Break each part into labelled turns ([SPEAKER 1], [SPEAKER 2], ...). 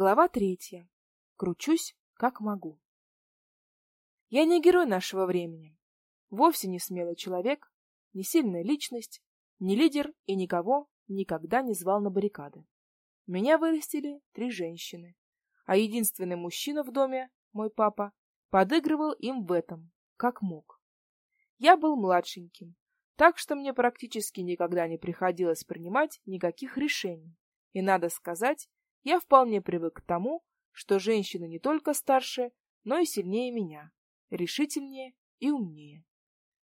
[SPEAKER 1] Глава третья. Кручусь, как могу. Я не герой нашего времени. Вовсе не смелый человек, не сильная личность, не лидер и никого никогда не звал на баррикады. Меня вырастили три женщины, а единственный мужчина в доме, мой папа, подыгрывал им в этом, как мог. Я был младшеньким, так что мне практически никогда не приходилось принимать никаких решений. И надо сказать, я вполне привык к тому, что женщины не только старше, но и сильнее меня, решительнее и умнее.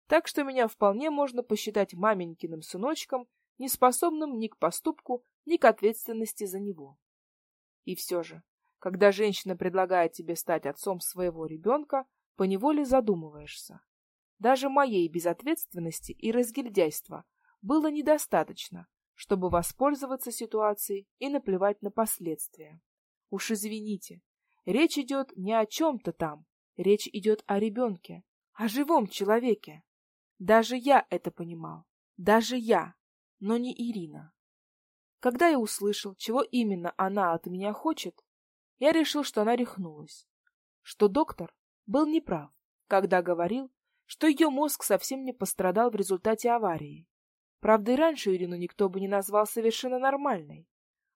[SPEAKER 1] Так что меня вполне можно посчитать маменькиным сыночком, не способным ни к поступку, ни к ответственности за него. И все же, когда женщина предлагает тебе стать отцом своего ребенка, поневоле задумываешься. Даже моей безответственности и разгильдяйства было недостаточно, чтобы воспользоваться ситуацией и наплевать на последствия. Уж извините, речь идет не о чем-то там, речь идет о ребенке, о живом человеке. Даже я это понимал, даже я, но не Ирина. Когда я услышал, чего именно она от меня хочет, я решил, что она рехнулась, что доктор был неправ, когда говорил, что ее мозг совсем не пострадал в результате аварии. Правда, и раньше Ирину никто бы не назвал совершенно нормальной.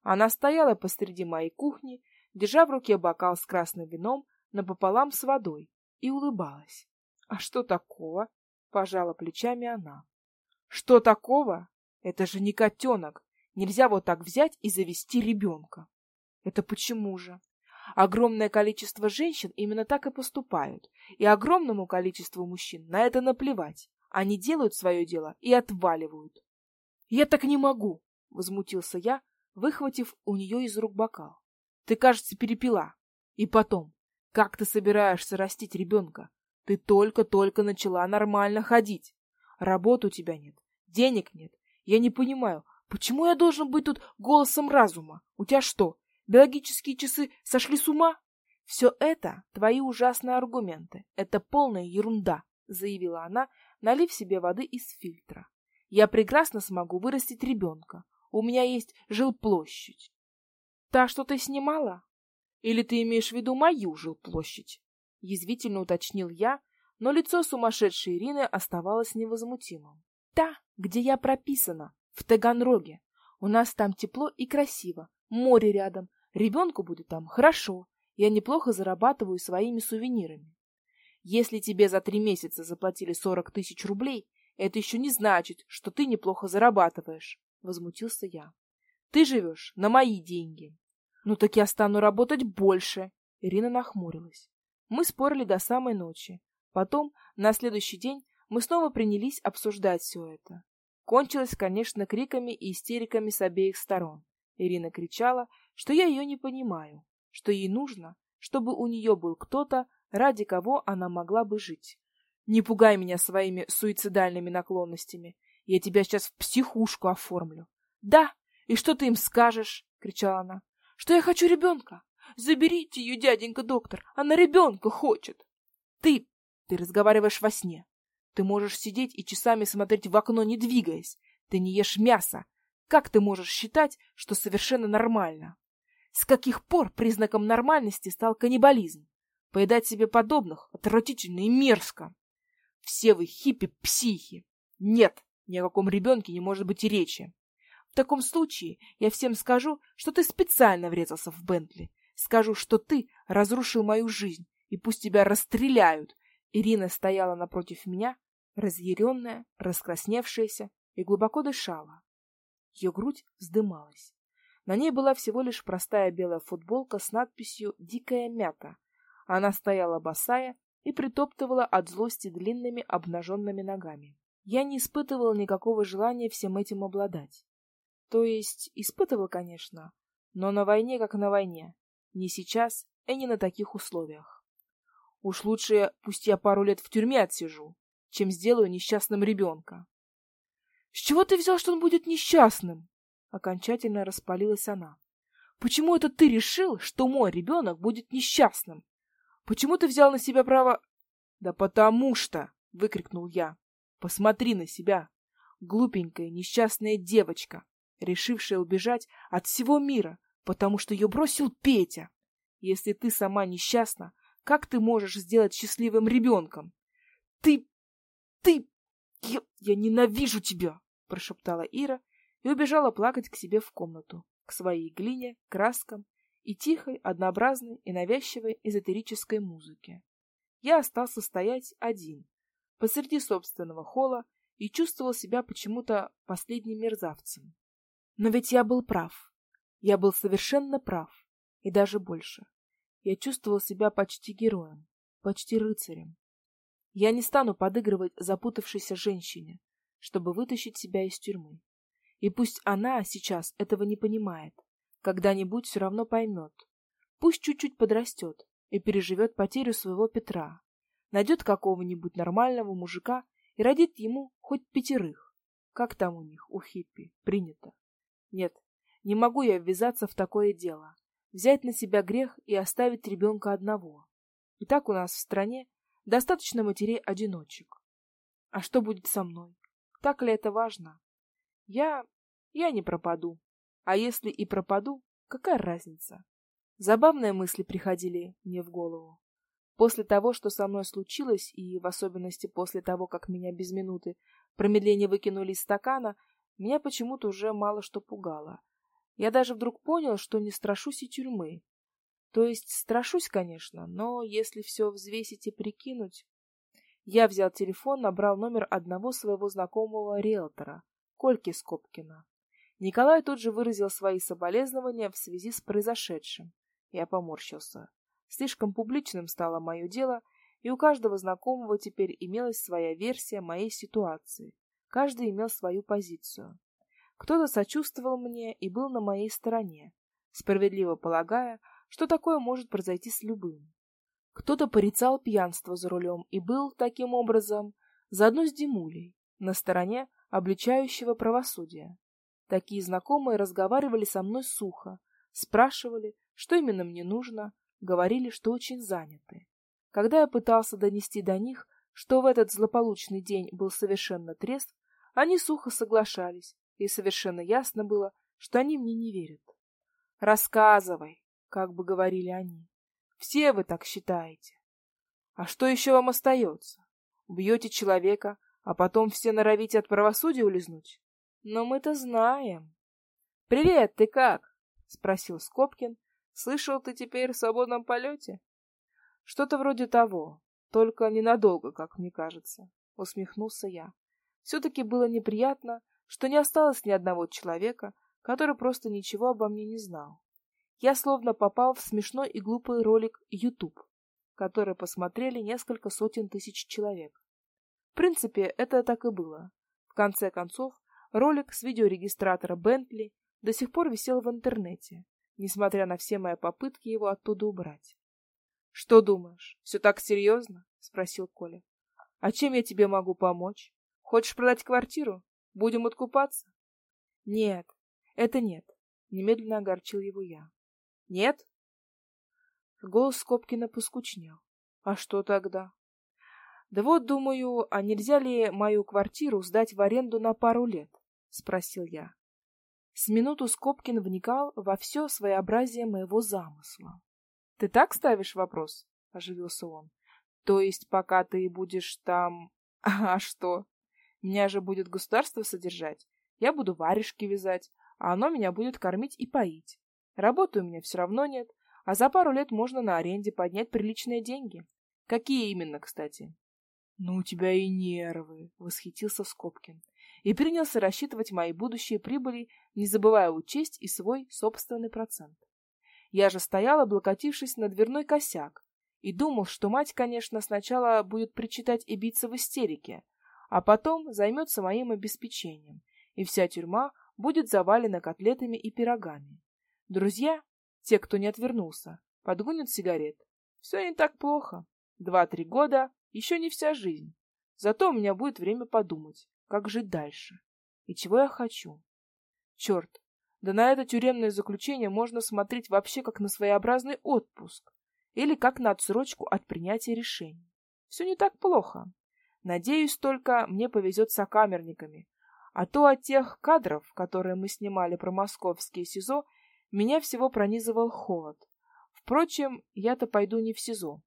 [SPEAKER 1] Она стояла посреди моей кухни, держа в руке бокал с красным вином напополам с водой, и улыбалась. — А что такого? — пожала плечами она. — Что такого? Это же не котенок. Нельзя вот так взять и завести ребенка. — Это почему же? Огромное количество женщин именно так и поступают, и огромному количеству мужчин на это наплевать. Они делают свое дело и отваливают. — Я так не могу! — возмутился я, выхватив у нее из рук бокал. — Ты, кажется, перепила. И потом, как ты собираешься растить ребенка? Ты только-только начала нормально ходить. Работы у тебя нет, денег нет. Я не понимаю, почему я должен быть тут голосом разума? У тебя что, биологические часы сошли с ума? Все это твои ужасные аргументы. Это полная ерунда, заявила она, налив себе воды из фильтра. Я прекрасно смогу вырастить ребенка. У меня есть жилплощадь. Та, что ты снимала? Или ты имеешь в виду мою жилплощадь? Язвительно уточнил я, но лицо сумасшедшей Ирины оставалось невозмутимым. Та, где я прописана, в Таганроге. У нас там тепло и красиво, море рядом, ребенку будет там хорошо. Я неплохо зарабатываю своими сувенирами. Если тебе за три месяца заплатили сорок тысяч рублей, это еще не значит, что ты неплохо зарабатываешь, — возмутился я. Ты живешь на мои деньги. Ну так я стану работать больше. Ирина нахмурилась. Мы спорили до самой ночи. Потом, на следующий день, мы снова принялись обсуждать все это. Кончилось, конечно, криками и истериками с обеих сторон. Ирина кричала, что я ее не понимаю, что ей нужно, чтобы у нее был кто-то, ради кого она могла бы жить. Не пугай меня своими суицидальными наклонностями. Я тебя сейчас в психушку оформлю. Да, и что ты им скажешь? кричала она. Что я хочу ребенка. Заберите ее, дяденька доктор. Она ребенка хочет. Ты, ты разговариваешь во сне. Ты можешь сидеть и часами смотреть в окно, не двигаясь. Ты не ешь мясо. Как ты можешь считать, что совершенно нормально? С каких пор признаком нормальности стал каннибализм? Поедать себе подобных отвратительно и мерзко. Все вы хиппи-психи. Нет, ни о каком ребенке не может быть и речи. В таком случае я всем скажу, что ты специально врезался в Бентли. Скажу, что ты разрушил мою жизнь, и пусть тебя расстреляют. Ирина стояла напротив меня, разъяренная, раскрасневшаяся и глубоко дышала. Ее грудь вздымалась. На ней была всего лишь простая белая футболка с надписью «Дикая мята», она стояла босая и притоптывала от злости длинными обнаженными ногами. Я не испытывал никакого желания всем этим обладать. То есть испытывал, конечно, но на войне как на войне. Не сейчас и не на таких условиях. Уж лучше пусть я пару лет в тюрьме отсижу, чем сделаю несчастным ребенка. — С чего ты взял, что он будет несчастным? — окончательно распалилась она. — Почему это ты решил, что мой ребенок будет несчастным? Почему ты взял на себя право... — Да потому что! — выкрикнул я. — Посмотри на себя! Глупенькая, несчастная девочка, решившая убежать от всего мира, потому что ее бросил Петя. Если ты сама несчастна, как ты можешь сделать счастливым ребенком? Ты... ты... Я, я ненавижу тебя! — прошептала Ира и убежала плакать к себе в комнату, к своей глине, краскам и тихой, однообразной и навязчивой эзотерической музыке. Я остался стоять один, посреди собственного холла, и чувствовал себя почему-то последним мерзавцем. Но ведь я был прав. Я был совершенно прав. И даже больше. Я чувствовал себя почти героем, почти рыцарем. Я не стану подыгрывать запутавшейся женщине, чтобы вытащить себя из тюрьмы. И пусть она сейчас этого не понимает, когда-нибудь все равно поймет. Пусть чуть-чуть подрастет и переживет потерю своего Петра, найдет какого-нибудь нормального мужика и родит ему хоть пятерых. Как там у них, у хиппи, принято. Нет, не могу я ввязаться в такое дело, взять на себя грех и оставить ребенка одного. И так у нас в стране достаточно матерей-одиночек. А что будет со мной? Так ли это важно? Я... я не пропаду. А если и пропаду, какая разница? Забавные мысли приходили мне в голову. После того, что со мной случилось, и в особенности после того, как меня без минуты промедления выкинули из стакана, меня почему-то уже мало что пугало. Я даже вдруг понял, что не страшусь и тюрьмы. То есть страшусь, конечно, но если все взвесить и прикинуть... Я взял телефон, набрал номер одного своего знакомого риэлтора, Кольки Скобкина. Николай тут же выразил свои соболезнования в связи с произошедшим. Я поморщился. Слишком публичным стало мое дело, и у каждого знакомого теперь имелась своя версия моей ситуации. Каждый имел свою позицию. Кто-то сочувствовал мне и был на моей стороне, справедливо полагая, что такое может произойти с любым. Кто-то порицал пьянство за рулем и был, таким образом, заодно с Димулей, на стороне обличающего правосудия. Такие знакомые разговаривали со мной сухо, спрашивали, что именно мне нужно, говорили, что очень заняты. Когда я пытался донести до них, что в этот злополучный день был совершенно трезв, они сухо соглашались, и совершенно ясно было, что они мне не верят. «Рассказывай», — как бы говорили они. «Все вы так считаете. А что еще вам остается? Убьете человека, а потом все норовите от правосудия улизнуть? Но мы-то знаем». «Привет, ты как?» — спросил Скобкин, Слышал, ты теперь в свободном полете? Что-то вроде того, только ненадолго, как мне кажется, усмехнулся я. Все-таки было неприятно, что не осталось ни одного человека, который просто ничего обо мне не знал. Я словно попал в смешной и глупый ролик YouTube, который посмотрели несколько сотен тысяч человек. В принципе, это так и было. В конце концов, ролик с видеорегистратора Бентли до сих пор висел в интернете, несмотря на все мои попытки его оттуда убрать. — Что думаешь, все так серьезно? — спросил Коля. — А чем я тебе могу помочь? Хочешь продать квартиру? Будем откупаться? — Нет, это нет, — немедленно огорчил его я. — Нет? Голос Скобкина поскучнел. — А что тогда? — Да вот, думаю, а нельзя ли мою квартиру сдать в аренду на пару лет? — спросил я. С минуту Скобкин вникал во все своеобразие моего замысла. — Ты так ставишь вопрос? — оживился он. — То есть, пока ты будешь там... А что? Меня же будет государство содержать. Я буду варежки вязать, а оно меня будет кормить и поить. Работы у меня все равно нет, а за пару лет можно на аренде поднять приличные деньги. Какие именно, кстати? — Ну, у тебя и нервы, — восхитился Скобкин и принялся рассчитывать мои будущие прибыли, не забывая учесть и свой собственный процент. Я же стоял, облокотившись на дверной косяк, и думал, что мать, конечно, сначала будет причитать и биться в истерике, а потом займется моим обеспечением, и вся тюрьма будет завалена котлетами и пирогами. Друзья, те, кто не отвернулся, подгонят сигарет. Все не так плохо. Два-три года — еще не вся жизнь. Зато у меня будет время подумать, как жить дальше? И чего я хочу? Черт, да на это тюремное заключение можно смотреть вообще как на своеобразный отпуск или как на отсрочку от принятия решений. Все не так плохо. Надеюсь, только мне повезет с окамерниками, а то от тех кадров, которые мы снимали про московские СИЗО, меня всего пронизывал холод. Впрочем, я-то пойду не в СИЗО.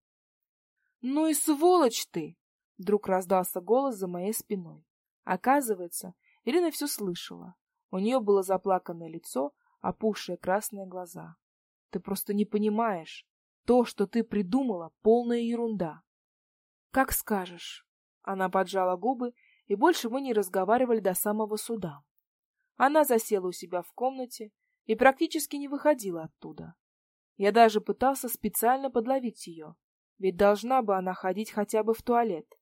[SPEAKER 1] Ну и сволочь ты! Вдруг раздался голос за моей спиной. Оказывается, Ирина все слышала. У нее было заплаканное лицо, опухшие красные глаза. Ты просто не понимаешь. То, что ты придумала, полная ерунда. Как скажешь. Она поджала губы, и больше мы не разговаривали до самого суда. Она засела у себя в комнате и практически не выходила оттуда. Я даже пытался специально подловить ее, ведь должна бы она ходить хотя бы в туалет.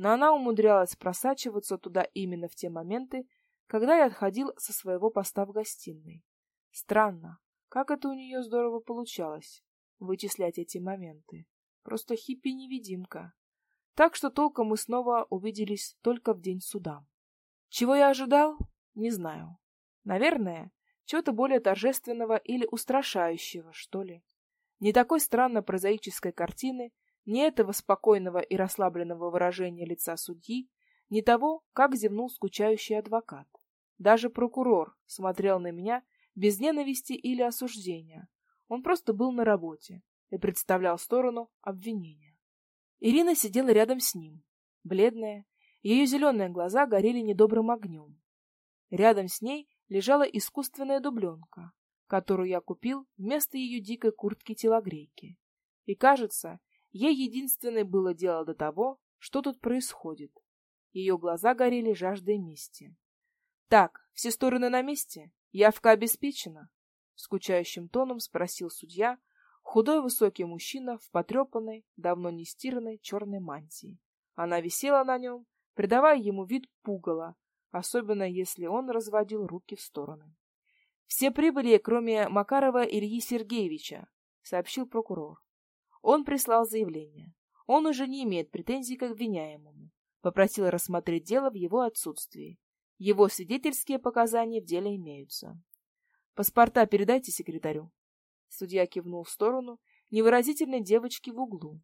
[SPEAKER 1] Но она умудрялась просачиваться туда именно в те моменты, когда я отходил со своего поста в гостиной. Странно, как это у нее здорово получалось вычислять эти моменты. Просто хиппи-невидимка. Так что толком мы снова увиделись только в день суда. Чего я ожидал? Не знаю. Наверное, чего-то более торжественного или устрашающего, что ли. Не такой странно прозаической картины, ни этого спокойного и расслабленного выражения лица судьи, ни того, как зевнул скучающий адвокат. Даже прокурор смотрел на меня без ненависти или осуждения. Он просто был на работе и представлял сторону обвинения. Ирина сидела рядом с ним, бледная, ее зеленые глаза горели недобрым огнем. Рядом с ней лежала искусственная дубленка, которую я купил вместо ее дикой куртки-телогрейки. И, кажется, ей единственное было дело до того, что тут происходит. Ее глаза горели жаждой мести. Так, все стороны на месте? Явка обеспечена? Скучающим тоном спросил судья, худой высокий мужчина в потрепанной, давно не стиранной черной мантии. Она висела на нем, придавая ему вид пугала, особенно если он разводил руки в стороны. Все прибыли, кроме Макарова Ильи Сергеевича, сообщил прокурор. Он прислал заявление. Он уже не имеет претензий к обвиняемому. Попросил рассмотреть дело в его отсутствии. Его свидетельские показания в деле имеются. Паспорта передайте секретарю. Судья кивнул в сторону невыразительной девочки в углу.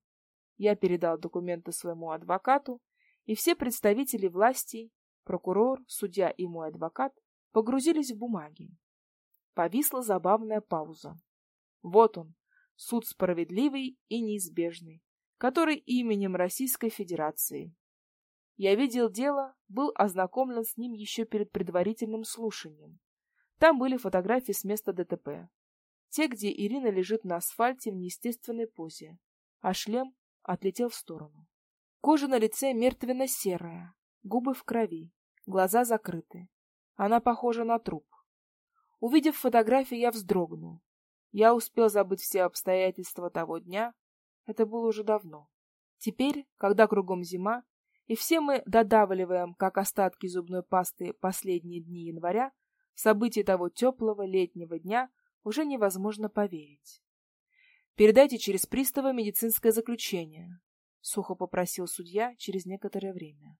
[SPEAKER 1] Я передал документы своему адвокату, и все представители власти, прокурор, судья и мой адвокат погрузились в бумаги. Повисла забавная пауза. Вот он, суд справедливый и неизбежный, который именем Российской Федерации. Я видел дело, был ознакомлен с ним еще перед предварительным слушанием. Там были фотографии с места ДТП. Те, где Ирина лежит на асфальте в неестественной позе, а шлем отлетел в сторону. Кожа на лице мертвенно-серая, губы в крови, глаза закрыты. Она похожа на труп. Увидев фотографии, я вздрогнул. Я успел забыть все обстоятельства того дня. Это было уже давно. Теперь, когда кругом зима, и все мы додавливаем, как остатки зубной пасты, последние дни января, события того теплого летнего дня уже невозможно поверить. «Передайте через пристава медицинское заключение», — сухо попросил судья через некоторое время.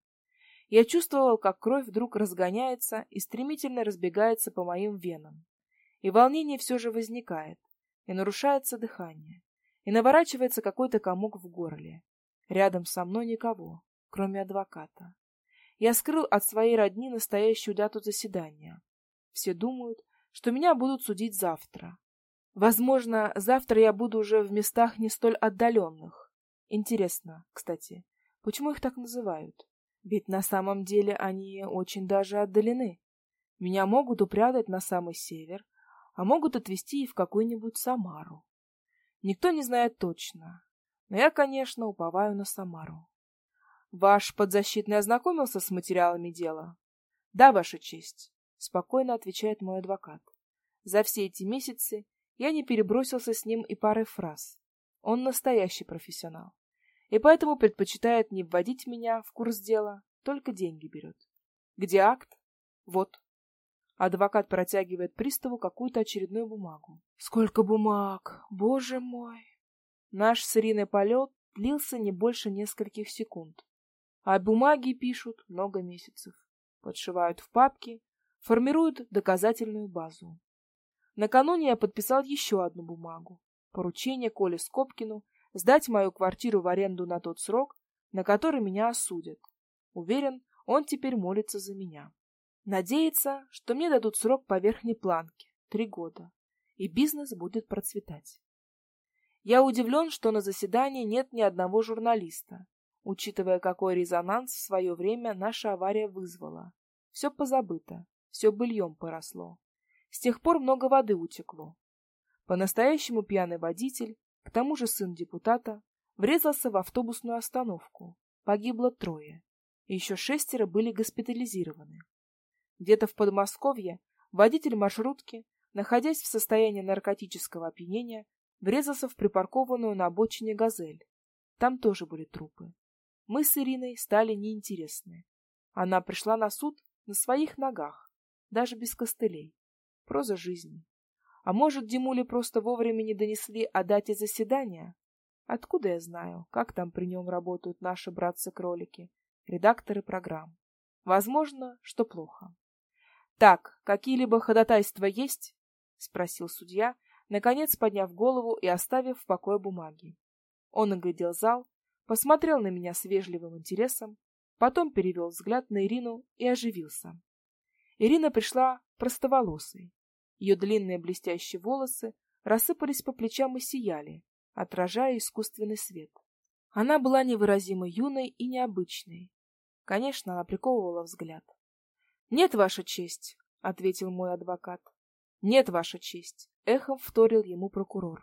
[SPEAKER 1] Я чувствовал, как кровь вдруг разгоняется и стремительно разбегается по моим венам. И волнение все же возникает, и нарушается дыхание, и наворачивается какой-то комок в горле. Рядом со мной никого, кроме адвоката. Я скрыл от своей родни настоящую дату заседания. Все думают, что меня будут судить завтра. Возможно, завтра я буду уже в местах не столь отдаленных. Интересно, кстати, почему их так называют? Ведь на самом деле они очень даже отдалены. Меня могут упрятать на самый север, а могут отвезти и в какую-нибудь Самару. Никто не знает точно, но я, конечно, уповаю на Самару. Ваш подзащитный ознакомился с материалами дела? Да, Ваша честь, спокойно отвечает мой адвокат. За все эти месяцы я не перебросился с ним и парой фраз. Он настоящий профессионал и поэтому предпочитает не вводить меня в курс дела, только деньги берет. Где акт? Вот. Адвокат протягивает приставу какую-то очередную бумагу. Сколько бумаг! Боже мой! Наш с Ириной полет длился не больше нескольких секунд. А бумаги пишут много месяцев. Подшивают в папки, формируют доказательную базу. Накануне я подписал еще одну бумагу. Поручение Коле Скобкину сдать мою квартиру в аренду на тот срок, на который меня осудят. Уверен, он теперь молится за меня. Надеется, что мне дадут срок по верхней планке — три года. и бизнес будет процветать. Я удивлен, что на заседании нет ни одного журналиста, учитывая, какой резонанс в свое время наша авария вызвала. Все позабыто, все быльем поросло. С тех пор много воды утекло. По-настоящему пьяный водитель, к тому же сын депутата, врезался в автобусную остановку. Погибло трое. еще шестеро были госпитализированы. Где-то в Подмосковье водитель маршрутки, находясь в состоянии наркотического опьянения, врезался в припаркованную на обочине «Газель». Там тоже были трупы. Мы с Ириной стали неинтересны. Она пришла на суд на своих ногах, даже без костылей. Проза жизни. А может, Димуле просто вовремя не донесли о дате заседания? Откуда я знаю, как там при нем работают наши братцы-кролики, редакторы программ? Возможно, что плохо. Так, какие-либо ходатайства есть? спросил судья, наконец подняв голову и оставив в покое бумаги. Он оглядел зал, посмотрел на меня с вежливым интересом, потом перевел взгляд на Ирину и оживился. Ирина пришла простоволосой. Ее длинные блестящие волосы рассыпались по плечам и сияли, отражая искусственный свет. Она была невыразимо юной и необычной. Конечно, она приковывала взгляд. Нет, ваша честь, ответил мой адвокат. Нет, ваша честь, эхом вторил ему прокурор.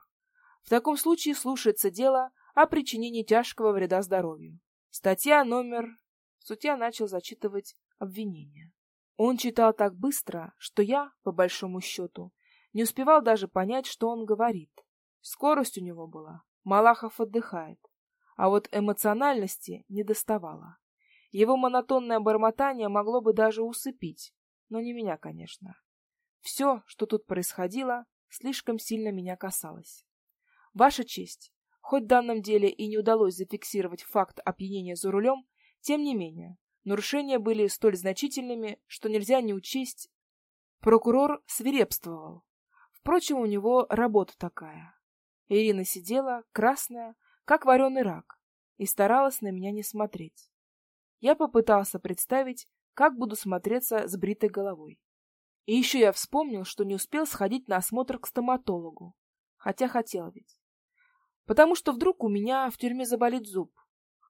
[SPEAKER 1] В таком случае слушается дело о причинении тяжкого вреда здоровью. Статья номер Судья начал зачитывать обвинения. Он читал так быстро, что я, по большому счету, не успевал даже понять, что он говорит. Скорость у него была. Малахов отдыхает. А вот эмоциональности не доставало. Его монотонное бормотание могло бы даже усыпить, но не меня, конечно. Все, что тут происходило, слишком сильно меня касалось. Ваша честь, хоть в данном деле и не удалось зафиксировать факт опьянения за рулем, тем не менее, нарушения были столь значительными, что нельзя не учесть. Прокурор свирепствовал. Впрочем, у него работа такая. Ирина сидела, красная, как вареный рак, и старалась на меня не смотреть. Я попытался представить, как буду смотреться с бритой головой. И еще я вспомнил, что не успел сходить на осмотр к стоматологу, хотя хотел ведь. Потому что вдруг у меня в тюрьме заболит зуб,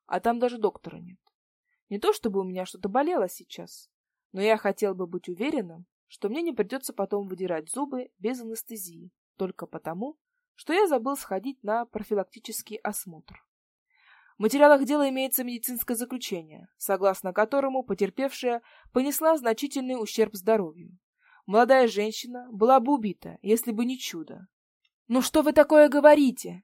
[SPEAKER 1] а там даже доктора нет. Не то чтобы у меня что-то болело сейчас, но я хотел бы быть уверенным, что мне не придется потом выдирать зубы без анестезии, только потому, что я забыл сходить на профилактический осмотр. Материалах дела имеется медицинское заключение, согласно которому потерпевшая понесла значительный ущерб здоровью. Молодая женщина была бы убита, если бы не чудо. «Ну что вы такое говорите?»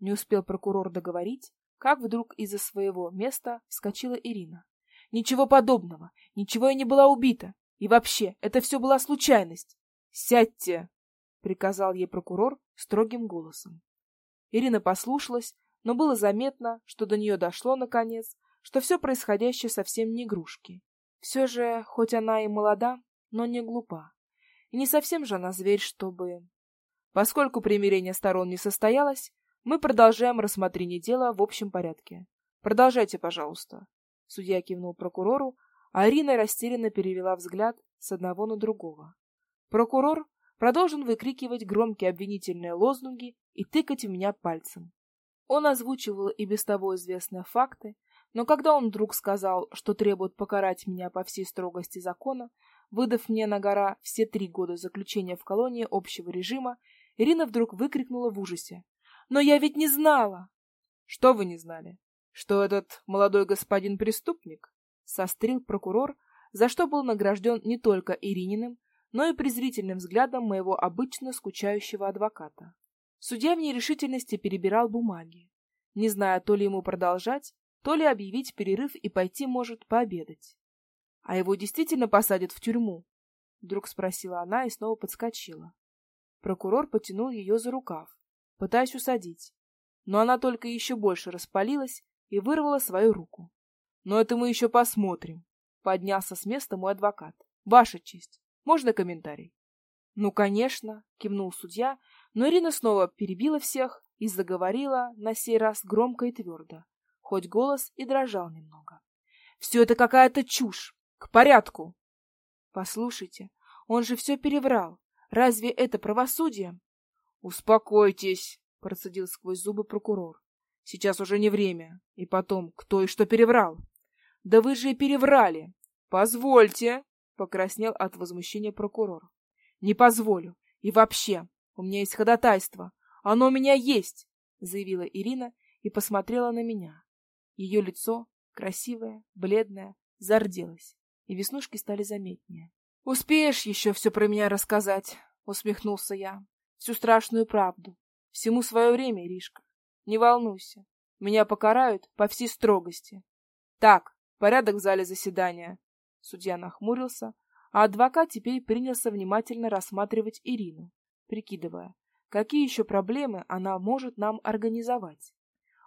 [SPEAKER 1] Не успел прокурор договорить, как вдруг из-за своего места вскочила Ирина. «Ничего подобного, ничего я не была убита. И вообще, это все была случайность. Сядьте!» — приказал ей прокурор строгим голосом. Ирина послушалась, но было заметно, что до нее дошло наконец, что все происходящее совсем не игрушки. Все же, хоть она и молода, но не глупа. И не совсем же она зверь, чтобы... Поскольку примирение сторон не состоялось, мы продолжаем рассмотрение дела в общем порядке. Продолжайте, пожалуйста. Судья кивнул прокурору, а Арина растерянно перевела взгляд с одного на другого. Прокурор продолжил выкрикивать громкие обвинительные лозунги и тыкать в меня пальцем. Он озвучивал и без того известные факты, но когда он вдруг сказал, что требует покарать меня по всей строгости закона, выдав мне на гора все три года заключения в колонии общего режима, Ирина вдруг выкрикнула в ужасе. «Но я ведь не знала!» «Что вы не знали? Что этот молодой господин преступник?» — сострил прокурор, за что был награжден не только Ирининым, но и презрительным взглядом моего обычно скучающего адвоката. Судья в нерешительности перебирал бумаги, не зная, то ли ему продолжать, то ли объявить перерыв и пойти, может, пообедать. — А его действительно посадят в тюрьму? — вдруг спросила она и снова подскочила. Прокурор потянул ее за рукав, пытаясь усадить, но она только еще больше распалилась и вырвала свою руку. — Но это мы еще посмотрим, — поднялся с места мой адвокат. — Ваша честь, можно комментарий? — Ну, конечно, — кивнул судья, но Ирина снова перебила всех и заговорила на сей раз громко и твердо, хоть голос и дрожал немного. «Все это какая-то чушь! К порядку!» «Послушайте, он же все переврал. Разве это правосудие?» Успокойтесь, процедил сквозь зубы прокурор. Сейчас уже не время. И потом, кто и что переврал? Да вы же и переврали. Позвольте, покраснел от возмущения прокурор. Не позволю. И вообще, у меня есть ходатайство. Оно у меня есть, заявила Ирина и посмотрела на меня. Ее лицо, красивое, бледное, зарделось, и веснушки стали заметнее. Успеешь еще все про меня рассказать, усмехнулся я. Всю страшную правду. Всему свое время, Иришка. Не волнуйся. Меня покарают по всей строгости. Так, порядок в зале заседания. Судья нахмурился, а адвокат теперь принялся внимательно рассматривать Ирину, прикидывая, какие еще проблемы она может нам организовать.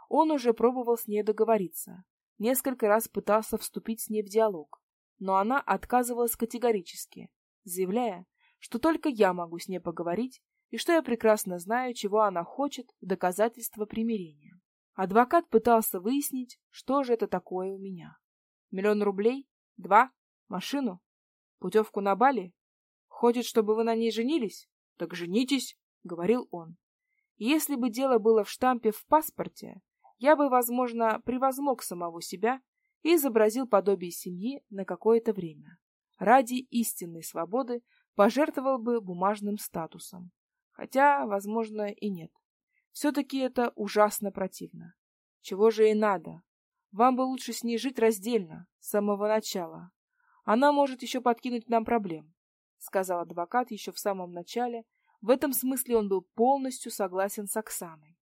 [SPEAKER 1] Он уже пробовал с ней договориться, несколько раз пытался вступить с ней в диалог, но она отказывалась категорически, заявляя, что только я могу с ней поговорить и что я прекрасно знаю, чего она хочет в доказательство примирения. Адвокат пытался выяснить, что же это такое у меня. Миллион рублей? Два? Машину? Путевку на Бали? Хочет, чтобы вы на ней женились? Так женитесь, — говорил он. Если бы дело было в штампе в паспорте, я бы, возможно, превозмог самого себя и изобразил подобие семьи на какое-то время. Ради истинной свободы пожертвовал бы бумажным статусом. Хотя, возможно, и нет. Все-таки это ужасно противно. Чего же и надо? Вам бы лучше с ней жить раздельно, с самого начала. Она может еще подкинуть нам проблем, — сказал адвокат еще в самом начале. В этом смысле он был полностью согласен с Оксаной.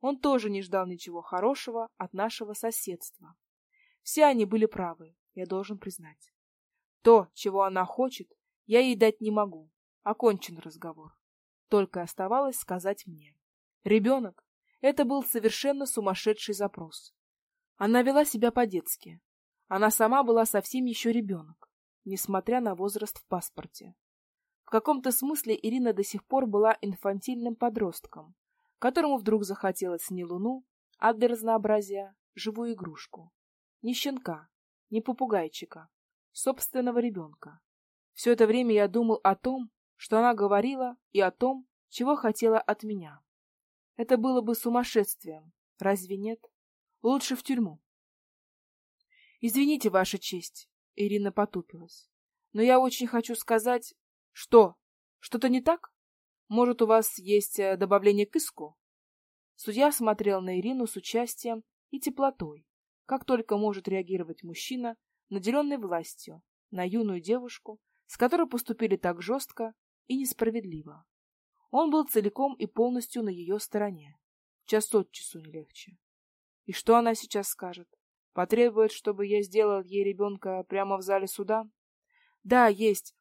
[SPEAKER 1] Он тоже не ждал ничего хорошего от нашего соседства. Все они были правы, я должен признать. То, чего она хочет, я ей дать не могу. Окончен разговор. Только оставалось сказать мне. Ребенок — это был совершенно сумасшедший запрос. Она вела себя по-детски. Она сама была совсем еще ребенок, несмотря на возраст в паспорте. Каком-то смысле Ирина до сих пор была инфантильным подростком, которому вдруг захотелось не луну, а для разнообразия живую игрушку. Не щенка, не попугайчика, собственного ребенка. Все это время я думал о том, что она говорила, и о том, чего хотела от меня. Это было бы сумасшествием, разве нет? Лучше в тюрьму. Извините, Ваша честь, Ирина потупилась. Но я очень хочу сказать... Что? Что-то не так? Может, у вас есть э, добавление к иску? Судья смотрел на Ирину с участием и теплотой, как только может реагировать мужчина, наделенный властью, на юную девушку, с которой поступили так жестко и несправедливо. Он был целиком и полностью на ее стороне. Час от часу не легче. И что она сейчас скажет? Потребует, чтобы я сделал ей ребенка прямо в зале суда? Да, есть.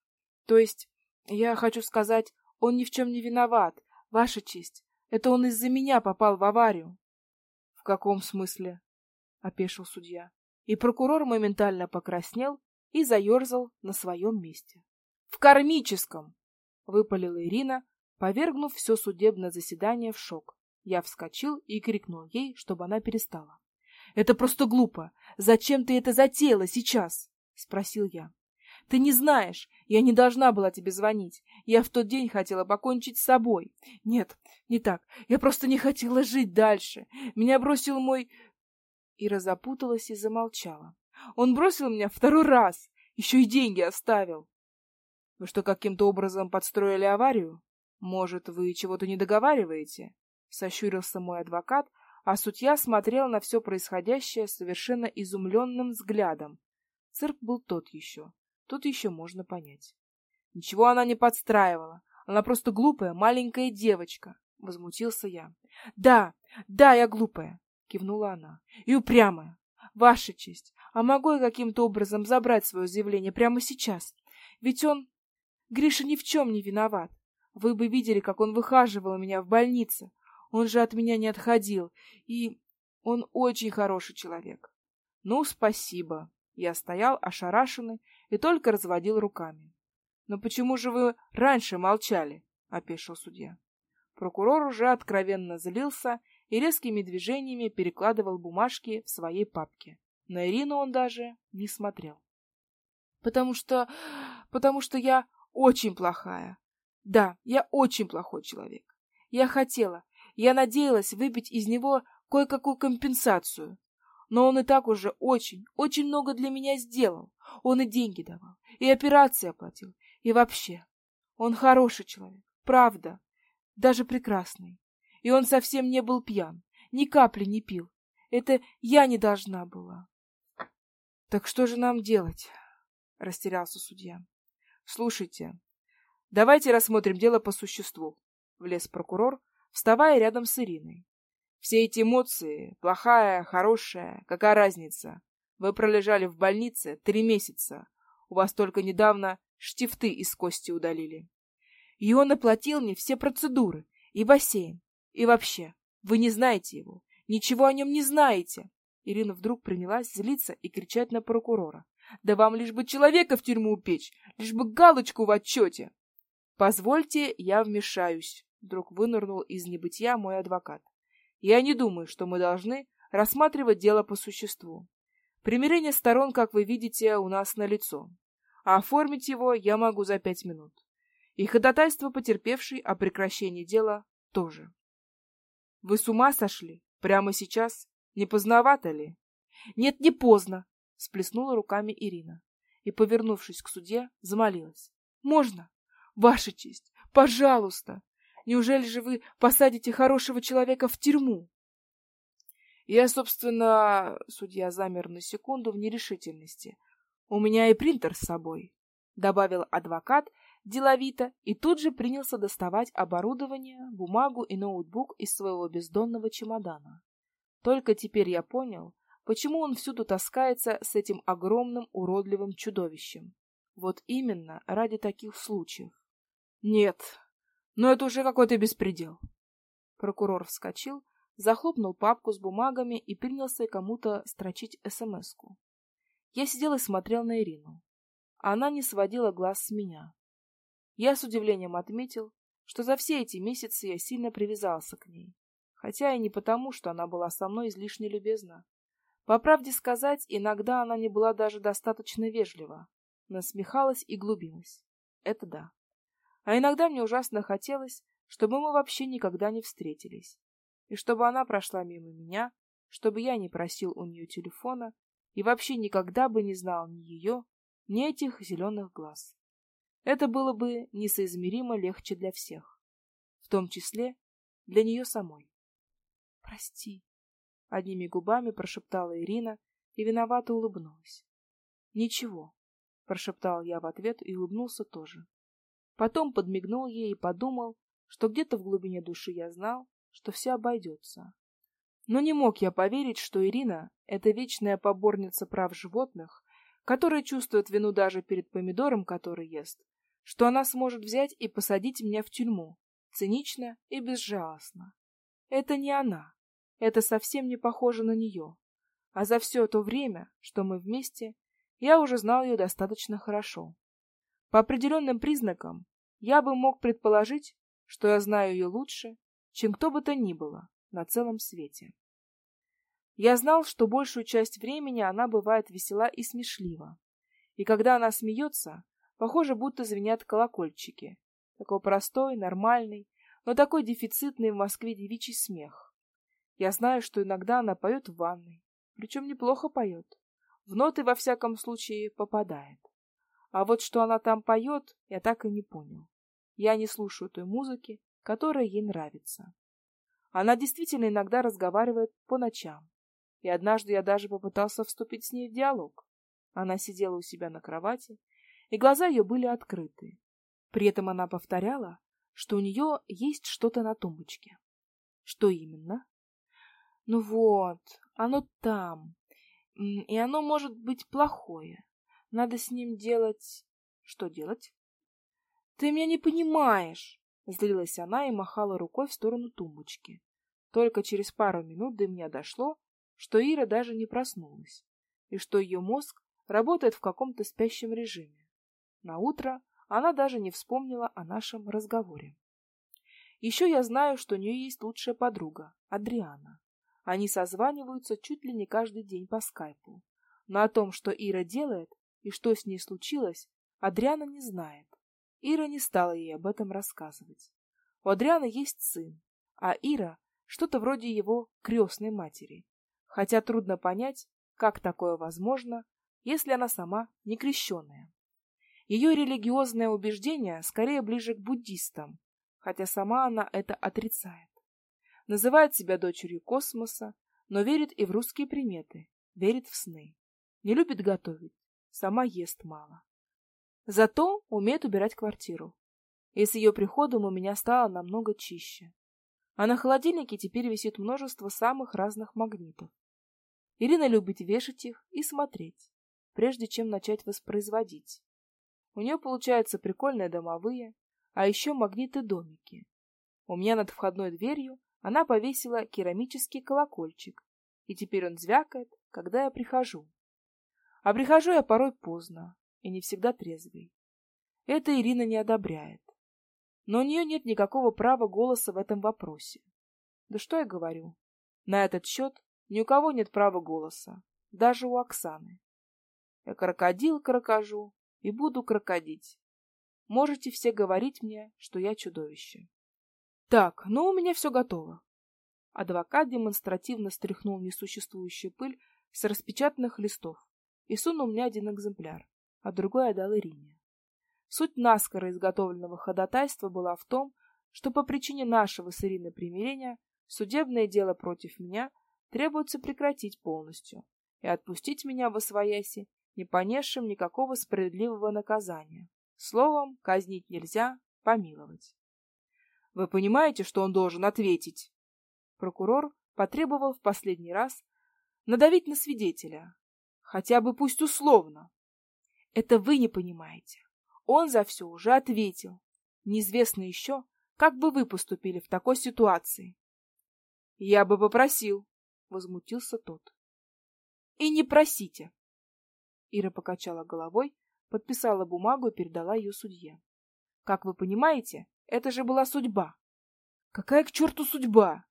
[SPEAKER 1] То есть, я хочу сказать, он ни в чем не виноват, Ваша честь. Это он из-за меня попал в аварию. — В каком смысле? — опешил судья. И прокурор моментально покраснел и заерзал на своем месте. — В кармическом! — выпалила Ирина, повергнув все судебное заседание в шок. Я вскочил и крикнул ей, чтобы она перестала. — Это просто глупо! Зачем ты это затеяла сейчас? — спросил я. — Ты не знаешь, я не должна была тебе звонить. Я в тот день хотела покончить с собой. Нет, не так. Я просто не хотела жить дальше. Меня бросил мой... Ира запуталась и замолчала. Он бросил меня второй раз. Еще и деньги оставил. Вы что, каким-то образом подстроили аварию? Может, вы чего-то не договариваете? Сощурился мой адвокат, а судья смотрел на все происходящее совершенно изумленным взглядом. Цирк был тот еще. Тут еще можно понять. Ничего она не подстраивала. Она просто глупая маленькая девочка, — возмутился я. — Да, да, я глупая, — кивнула она. — И упрямая. Ваша честь, а могу я каким-то образом забрать свое заявление прямо сейчас? Ведь он... Гриша ни в чем не виноват. Вы бы видели, как он выхаживал меня в больнице. Он же от меня не отходил. И он очень хороший человек. Ну, спасибо. Я стоял ошарашенный и только разводил руками. Но почему же вы раньше молчали? — опешил судья. Прокурор уже откровенно злился и резкими движениями перекладывал бумажки в своей папке. На Ирину он даже не смотрел. — Потому что... потому что я очень плохая. Да, я очень плохой человек. Я хотела, я надеялась выбить из него кое-какую компенсацию. Но он и так уже очень, очень много для меня сделал. Он и деньги давал, и операции оплатил, и вообще. Он хороший человек, правда, даже прекрасный. И он совсем не был пьян, ни капли не пил. Это я не должна была. — Так что же нам делать? — растерялся судья. — Слушайте, давайте рассмотрим дело по существу, — влез прокурор, вставая рядом с Ириной. Все эти эмоции, плохая, хорошая, какая разница? Вы пролежали в больнице три месяца. У вас только недавно штифты из кости удалили. И он оплатил мне все процедуры, и бассейн, и вообще. Вы не знаете его, ничего о нем не знаете. Ирина вдруг принялась злиться и кричать на прокурора. Да вам лишь бы человека в тюрьму упечь, лишь бы галочку в отчете. Позвольте, я вмешаюсь. Вдруг вынырнул из небытия мой адвокат. Я не думаю, что мы должны рассматривать дело по существу. Примирение сторон, как вы видите, у нас налицо. А оформить его я могу за пять минут. И ходатайство потерпевшей о прекращении дела тоже. Вы с ума сошли? Прямо сейчас? Не поздновато ли? Нет, не поздно, сплеснула руками Ирина и, повернувшись к суде, замолилась. Можно? Ваша честь, пожалуйста. Неужели же вы посадите хорошего человека в тюрьму? Я, собственно, судья замер на секунду в нерешительности. У меня и принтер с собой, добавил адвокат деловито и тут же принялся доставать оборудование, бумагу и ноутбук из своего бездонного чемодана. Только теперь я понял, почему он всюду таскается с этим огромным уродливым чудовищем. Вот именно ради таких случаев. Нет, но это уже какой-то беспредел. Прокурор вскочил, захлопнул папку с бумагами и принялся кому-то строчить СМС-ку. Я сидел и смотрел на Ирину. Она не сводила глаз с меня. Я с удивлением отметил, что за все эти месяцы я сильно привязался к ней, хотя и не потому, что она была со мной излишне любезна. По правде сказать, иногда она не была даже достаточно вежлива, насмехалась и глубилась. Это да. А иногда мне ужасно хотелось, чтобы мы вообще никогда не встретились, и чтобы она прошла мимо меня, чтобы я не просил у нее телефона и вообще никогда бы не знал ни ее, ни этих зеленых глаз. Это было бы несоизмеримо легче для всех, в том числе для нее самой. «Прости», — одними губами прошептала Ирина и виновато улыбнулась. «Ничего», — прошептал я в ответ и улыбнулся тоже. Потом подмигнул ей и подумал, что где-то в глубине души я знал, что все обойдется. Но не мог я поверить, что Ирина — это вечная поборница прав животных, которая чувствует вину даже перед помидором, который ест, что она сможет взять и посадить меня в тюрьму, цинично и безжалостно. Это не она. Это совсем не похоже на нее. А за все то время, что мы вместе, я уже знал ее достаточно хорошо. По определенным признакам я бы мог предположить, что я знаю ее лучше, чем кто бы то ни было на целом свете. Я знал, что большую часть времени она бывает весела и смешлива, и когда она смеется, похоже, будто звенят колокольчики. Такой простой, нормальный, но такой дефицитный в Москве девичий смех. Я знаю, что иногда она поет в ванной, причем неплохо поет. В ноты, во всяком случае, попадает. А вот что она там поет, я так и не понял. Я не слушаю той музыки, которая ей нравится. Она действительно иногда разговаривает по ночам. И однажды я даже попытался вступить с ней в диалог. Она сидела у себя на кровати, и глаза ее были открыты. При этом она повторяла, что у нее есть что-то на тумбочке. Что именно? Ну вот, оно там. И оно может быть плохое. Надо с ним делать... Что делать? Ты меня не понимаешь, злилась она и махала рукой в сторону тумбочки. Только через пару минут до меня дошло, что Ира даже не проснулась, и что ее мозг работает в каком-то спящем режиме. На утро она даже не вспомнила о нашем разговоре. Еще я знаю, что у нее есть лучшая подруга, Адриана. Они созваниваются чуть ли не каждый день по скайпу. Но о том, что Ира делает, и что с ней случилось, Адриана не знает. Ира не стала ей об этом рассказывать. У Адриана есть сын, а Ира — что-то вроде его крестной матери. Хотя трудно понять, как такое возможно, если она сама не крещенная. Ее религиозное убеждение скорее ближе к буддистам, хотя сама она это отрицает. Называет себя дочерью космоса, но верит и в русские приметы, верит в сны. Не любит готовить, сама ест мало. Зато умеет убирать квартиру. И с ее приходом у меня стало намного чище. А на холодильнике теперь висит множество самых разных магнитов. Ирина любит вешать их и смотреть, прежде чем начать воспроизводить. У нее получаются прикольные домовые, а еще магниты-домики. У меня над входной дверью она повесила керамический колокольчик, и теперь он звякает, когда я прихожу. А прихожу я порой поздно и не всегда трезвый. Это Ирина не одобряет. Но у нее нет никакого права голоса в этом вопросе. Да что я говорю? На этот счет ни у кого нет права голоса, даже у Оксаны. Я крокодил крокожу и буду крокодить. Можете все говорить мне, что я чудовище. Так, ну у меня все готово. Адвокат демонстративно стряхнул несуществующую пыль с распечатанных листов и сунул мне один экземпляр, а другой отдал Ирине. Суть наскоро изготовленного ходатайства была в том, что по причине нашего с Ириной примирения судебное дело против меня требуется прекратить полностью и отпустить меня в освояси, не понесшим никакого справедливого наказания. Словом, казнить нельзя, помиловать. Вы понимаете, что он должен ответить? Прокурор потребовал в последний раз надавить на свидетеля, хотя бы пусть условно. Это вы не понимаете. Он за все уже ответил. Неизвестно еще, как бы вы поступили в такой ситуации. Я бы попросил, возмутился тот. И не просите. Ира покачала головой, подписала бумагу и передала ее судье. Как вы понимаете, это же была судьба. Какая к черту судьба?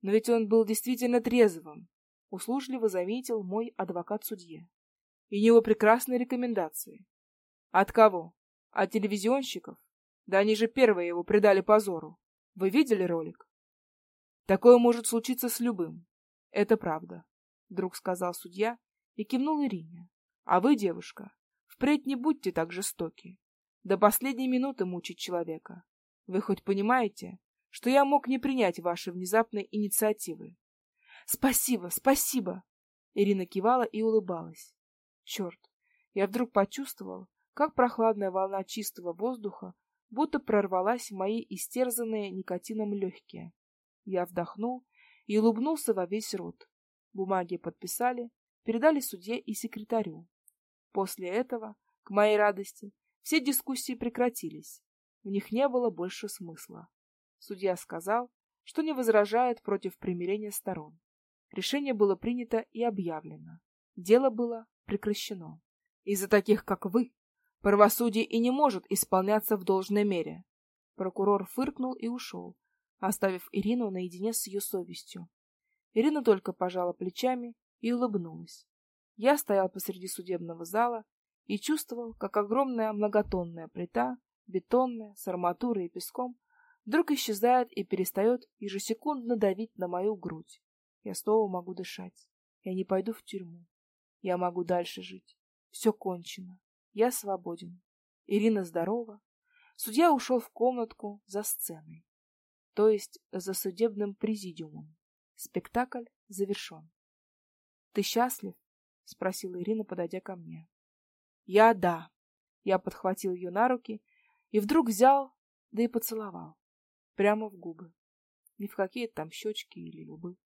[SPEAKER 1] Но ведь он был действительно трезвым, услужливо заметил мой адвокат судье. И у него прекрасные рекомендации. От кого? От телевизионщиков? Да они же первые его предали позору. Вы видели ролик? Такое может случиться с любым. Это правда, вдруг сказал судья и кивнул Ирине. А вы, девушка, впредь не будьте так жестоки. До последней минуты мучить человека. Вы хоть понимаете, что я мог не принять ваши внезапной инициативы? Спасибо, спасибо. Ирина кивала и улыбалась. Черт, я вдруг почувствовал, как прохладная волна чистого воздуха будто прорвалась в мои истерзанные никотином легкие. Я вдохнул и улыбнулся во весь рот. Бумаги подписали, передали судье и секретарю. После этого, к моей радости, все дискуссии прекратились. В них не было больше смысла. Судья сказал, что не возражает против примирения сторон. Решение было принято и объявлено. Дело было прекращено. Из-за таких, как вы, правосудие и не может исполняться в должной мере. Прокурор фыркнул и ушел, оставив Ирину наедине с ее совестью. Ирина только пожала плечами и улыбнулась. Я стоял посреди судебного зала и чувствовал, как огромная многотонная плита, бетонная, с арматурой и песком, вдруг исчезает и перестает ежесекундно давить на мою грудь. Я снова могу дышать. Я не пойду в тюрьму. Я могу дальше жить. Все кончено. Я свободен. Ирина здорова. Судья ушел в комнатку за сценой, то есть за судебным президиумом. Спектакль завершен. — Ты счастлив? — спросила Ирина, подойдя ко мне. Я да. Я подхватил ее на руки и вдруг взял, да и поцеловал. Прямо в губы. Не в какие там щечки или лбы. —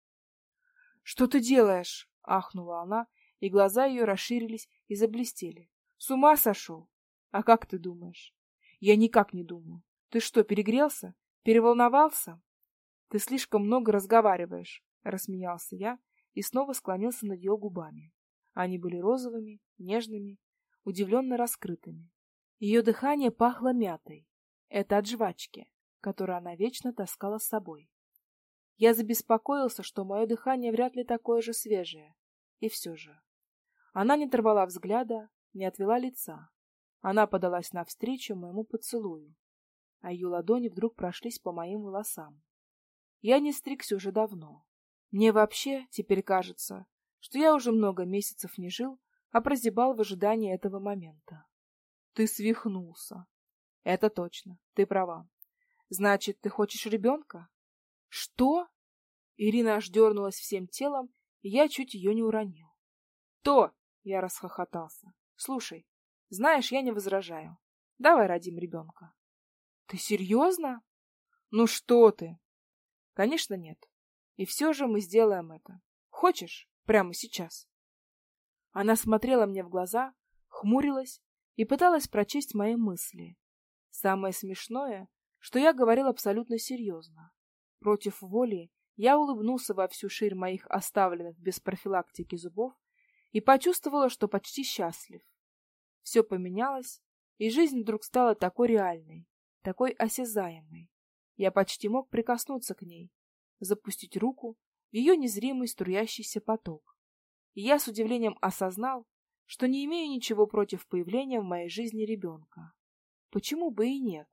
[SPEAKER 1] Что ты делаешь? — ахнула она, и глаза ее расширились и заблестели. — С ума сошел? А как ты думаешь? — Я никак не думаю. Ты что, перегрелся? Переволновался? — Ты слишком много разговариваешь, — рассмеялся я и снова склонился над ее губами. Они были розовыми, нежными удивленно раскрытыми. Ее дыхание пахло мятой. Это от жвачки, которую она вечно таскала с собой. Я забеспокоился, что мое дыхание вряд ли такое же свежее. И все же. Она не оторвала взгляда, не отвела лица. Она подалась навстречу моему поцелую. а ее ладони вдруг прошлись по моим волосам. Я не стригся уже давно. Мне вообще теперь кажется, что я уже много месяцев не жил, а прозябал в ожидании этого момента. Ты свихнулся. Это точно, ты права. Значит, ты хочешь ребенка? Что? Ирина аж дернулась всем телом, и я чуть ее не уронил. То! Я расхохотался. Слушай, знаешь, я не возражаю. Давай родим ребенка. Ты серьезно? Ну что ты? Конечно, нет. И все же мы сделаем это. Хочешь? Прямо сейчас. Она смотрела мне в глаза, хмурилась и пыталась прочесть мои мысли. Самое смешное, что я говорил абсолютно серьезно. Против воли я улыбнулся во всю ширь моих оставленных без профилактики зубов и почувствовала, что почти счастлив. Все поменялось, и жизнь вдруг стала такой реальной, такой осязаемой. Я почти мог прикоснуться к ней, запустить руку в ее незримый струящийся поток. И я с удивлением осознал, что не имею ничего против появления в моей жизни ребенка. Почему бы и нет?